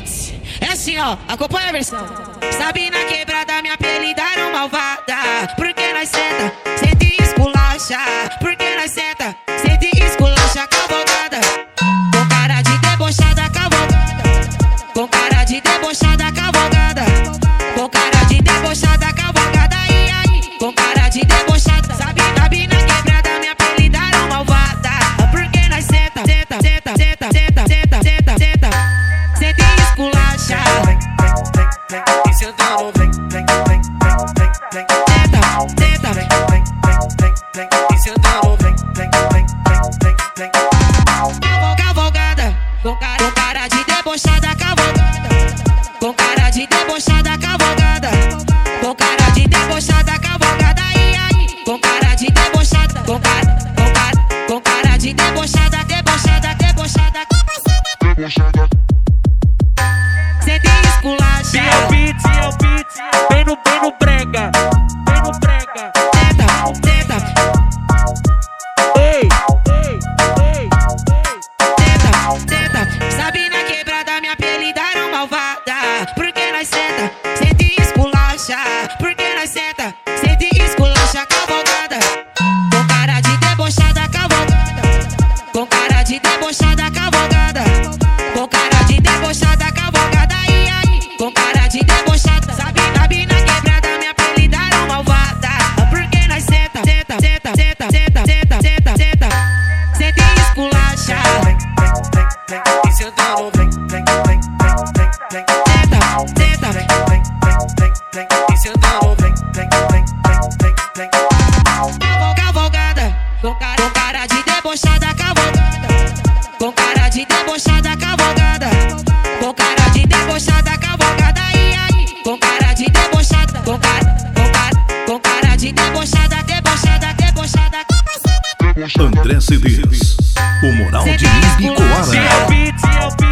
beats. É assim, ó, acompanha a versão. Sabe na quebrada me apelidaram malvada. Porque nós senta, senta e esculacha. Porque Cavalgada, com cara, de debochada, de debochada cavalgada. Com cara de debochada cavalgada. E aí, com cara de debochada. Sabe, sabe na quebrada me apelidaram malvada. Porque nós senta, senta, senta, senta, senta, senta, senta, senta. Senta e esculacha. E sentando, vem, vem, vem. Senta. E sentando, com cara de debochada, debochada, cavalgada. E aí, com cara de debochada, com cara, com cara, com cara de debochada, debochada, debochada, debochada. André Cedês, o moral de Ibicoara.